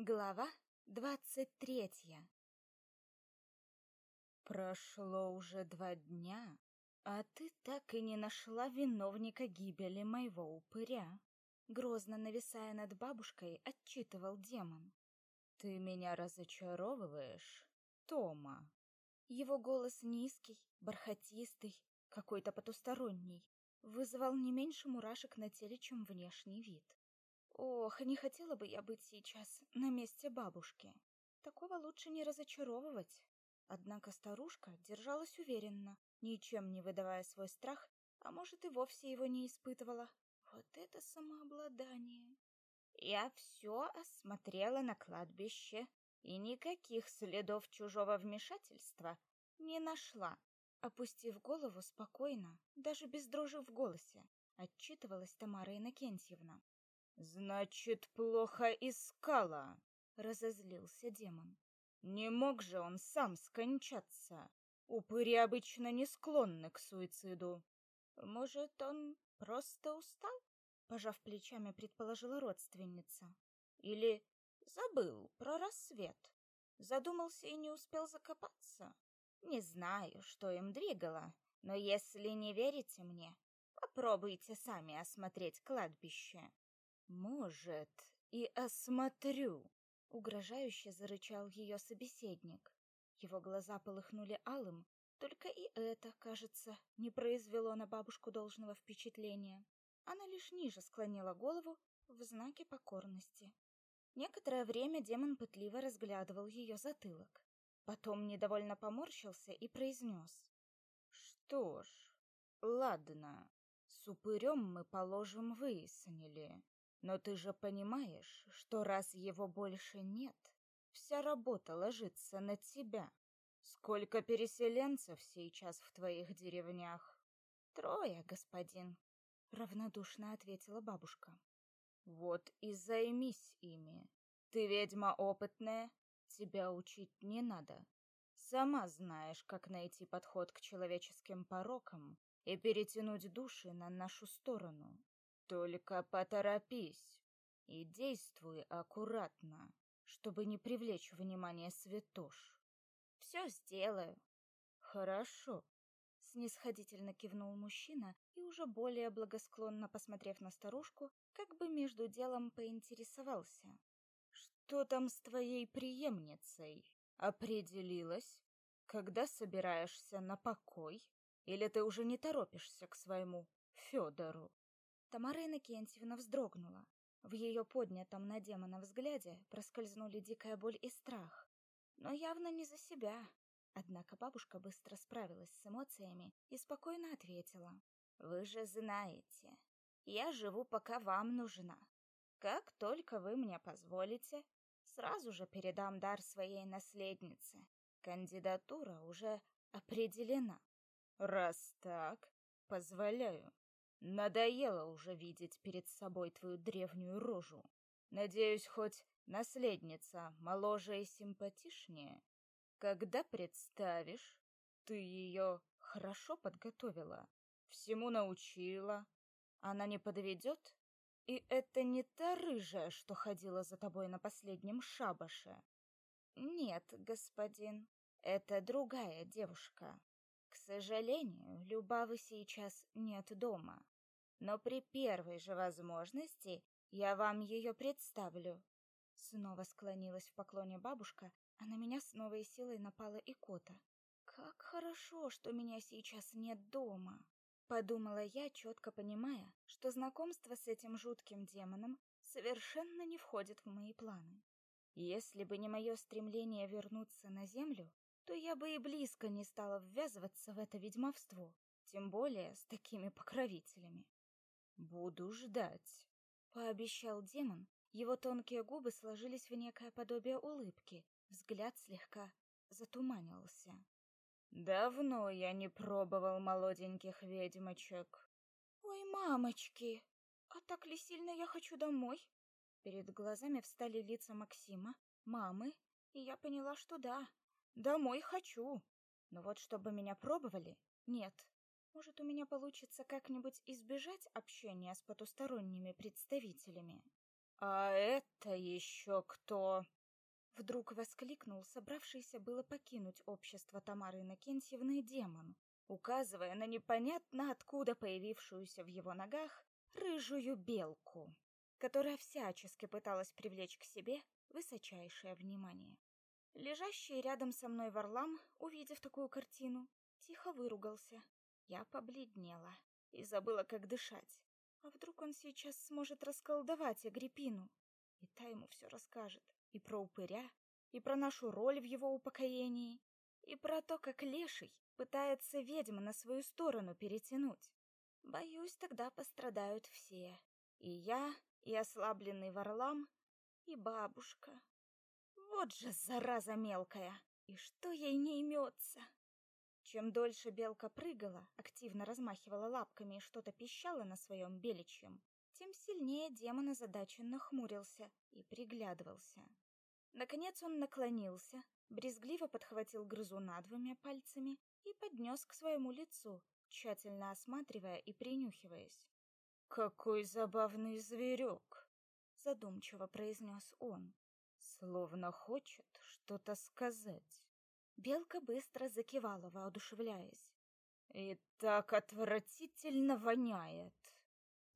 Глава двадцать третья Прошло уже два дня, а ты так и не нашла виновника гибели моего упыря. Грозно нависая над бабушкой, отчитывал демон. Ты меня разочаровываешь, Тома. Его голос низкий, бархатистый, какой-то потусторонний, вызывал не меньше мурашек на теле, чем внешний вид. Ох, не хотела бы я быть сейчас на месте бабушки. Такого лучше не разочаровывать. Однако старушка держалась уверенно, ничем не выдавая свой страх, а может и вовсе его не испытывала. Вот это самообладание. Я все осмотрела на кладбище и никаких следов чужого вмешательства не нашла. Опустив голову спокойно, даже без дрожи в голосе, отчитывалась Тамара Иннокентьевна. Значит, плохо искала, разозлился демон. Не мог же он сам скончаться. Упыри обычно не склонны к суициду. Может, он просто устал? Пожав плечами, предположила родственница. Или забыл про рассвет. Задумался и не успел закопаться. Не знаю, что им двигало, но если не верите мне, попробуйте сами осмотреть кладбище. Может, и осмотрю, угрожающе зарычал ее собеседник. Его глаза полыхнули алым, только и это, кажется, не произвело на бабушку должного впечатления. Она лишь ниже склонила голову в знаке покорности. Некоторое время демон пытливо разглядывал ее затылок. Потом недовольно поморщился и произнес. «Что ж, ладно, с упырем мы, положим, выяснили. Но ты же понимаешь, что раз его больше нет, вся работа ложится на тебя. Сколько переселенцев сейчас в твоих деревнях? Трое, господин, равнодушно ответила бабушка. Вот и займись ими. Ты ведьма опытная, тебя учить не надо. Сама знаешь, как найти подход к человеческим порокам и перетянуть души на нашу сторону. Только поторопись и действуй аккуратно, чтобы не привлечь внимание святош. Все сделаю. Хорошо. Снисходительно кивнул мужчина и уже более благосклонно посмотрев на старушку, как бы между делом поинтересовался. Что там с твоей преемницей? Определилась? Когда собираешься на покой? Или ты уже не торопишься к своему Федору? Тамара Иннокентьевна вздрогнула. В ее поднятом на демона взгляде проскользнули дикая боль и страх. Но явно не за себя. Однако бабушка быстро справилась с эмоциями и спокойно ответила. «Вы же знаете, я живу, пока вам нужна. Как только вы мне позволите, сразу же передам дар своей наследнице. Кандидатура уже определена. Раз так, позволяю. Надоело уже видеть перед собой твою древнюю рожу. Надеюсь, хоть наследница моложе и симпатичнее. Когда представишь, ты ее хорошо подготовила, всему научила. Она не подведет? И это не та рыжая, что ходила за тобой на последнем шабаше. Нет, господин, это другая девушка сожалению, Любавы сейчас нет дома. Но при первой же возможности я вам ее представлю. Снова склонилась в поклоне бабушка, а на меня с новой силой напала икота. Как хорошо, что меня сейчас нет дома, подумала я, четко понимая, что знакомство с этим жутким демоном совершенно не входит в мои планы. Если бы не мое стремление вернуться на землю, то я бы и близко не стала ввязываться в это ведьмовство, тем более с такими покровителями. Буду ждать, пообещал демон. Его тонкие губы сложились в некое подобие улыбки, взгляд слегка затуманился. Давно я не пробовал молоденьких ведьмочек. Ой, мамочки, а так ли сильно я хочу домой? Перед глазами встали лица Максима, мамы, и я поняла, что да, Домой хочу. Но вот чтобы меня пробовали, нет. Может, у меня получится как-нибудь избежать общения с потусторонними представителями. А это еще кто? Вдруг воскликнул собравшийся было покинуть общество Тамары Иннокентьевны демон, указывая на непонятно откуда появившуюся в его ногах рыжую белку, которая всячески пыталась привлечь к себе высочайшее внимание. Лежащий рядом со мной Варлам, увидев такую картину, тихо выругался. Я побледнела и забыла, как дышать. А вдруг он сейчас сможет расколдовать Агриппину? И та ему все расскажет. И про упыря, и про нашу роль в его упокоении, и про то, как леший пытается ведьму на свою сторону перетянуть. Боюсь, тогда пострадают все. И я, и ослабленный Варлам, и бабушка. Вот же зараза мелкая! И что ей не имется? Чем дольше белка прыгала, активно размахивала лапками и что-то пищала на своем беличьем, тем сильнее демон озадаченно хмурился и приглядывался. Наконец он наклонился, брезгливо подхватил грызуна двумя пальцами и поднес к своему лицу, тщательно осматривая и принюхиваясь. «Какой забавный зверек!» — задумчиво произнес он, словно хочет что-то сказать. Белка быстро закивала, воодушевляясь. «И так отвратительно воняет!»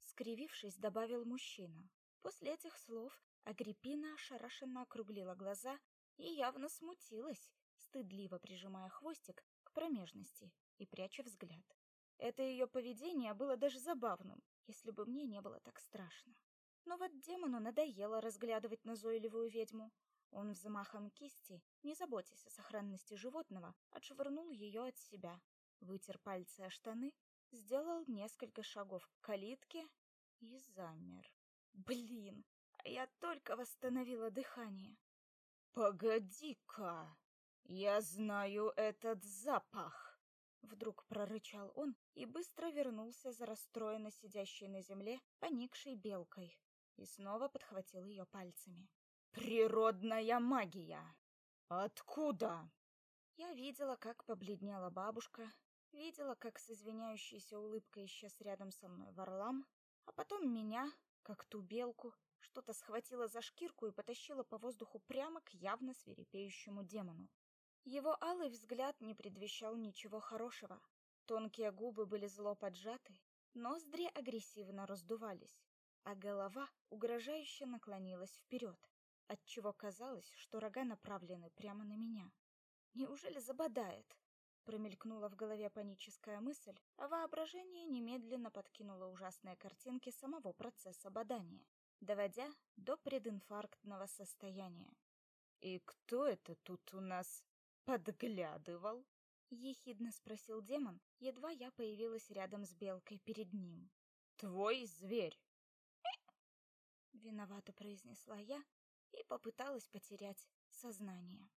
Скривившись, добавил мужчина. После этих слов Агриппина ошарашенно округлила глаза и явно смутилась, стыдливо прижимая хвостик к промежности и пряча взгляд. Это ее поведение было даже забавным, если бы мне не было так страшно. Но вот демону надоело разглядывать назойливую ведьму, он взмахом кисти, не заботясь о сохранности животного, отшвырнул ее от себя, вытер пальцы о штаны, сделал несколько шагов к калитке и замер. Блин, а я только восстановила дыхание. Погоди-ка, я знаю этот запах. Вдруг прорычал он и быстро вернулся за расстроенно сидящей на земле поникшей белкой и снова подхватил ее пальцами. Природная магия. Откуда? Я видела, как побледнела бабушка, видела, как с извиняющейся улыбкой исчез рядом со мной Варлам, а потом меня, как ту белку, что-то схватило за шкирку и потащило по воздуху прямо к явно свирепеющему демону. Его алый взгляд не предвещал ничего хорошего. Тонкие губы были зло поджаты, ноздри агрессивно раздувались, а голова угрожающе наклонилась вперед отчего казалось, что рога направлены прямо на меня. Неужели забодает? Промелькнула в голове паническая мысль, а воображение немедленно подкинуло ужасные картинки самого процесса бодания, доводя до прединфарктного состояния. «И кто это тут у нас подглядывал?» — ехидно спросил демон, едва я появилась рядом с белкой перед ним. «Твой зверь!» Виновато произнесла я, и попыталась потерять сознание.